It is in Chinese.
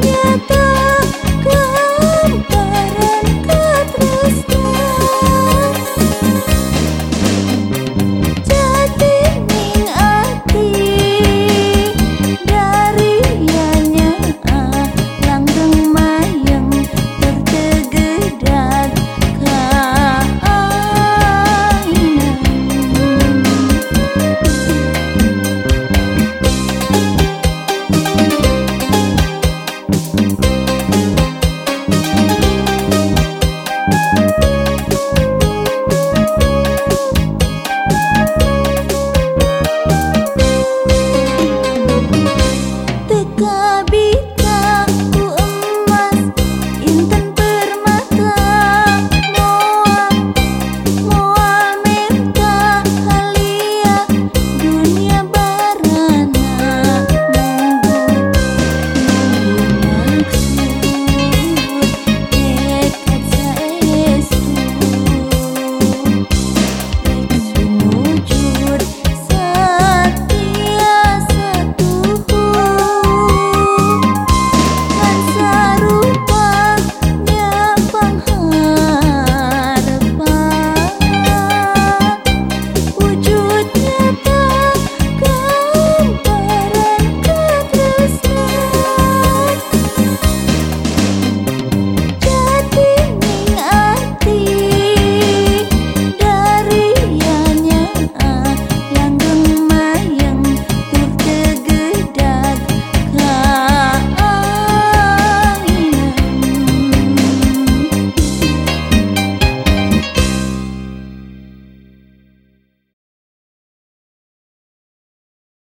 别的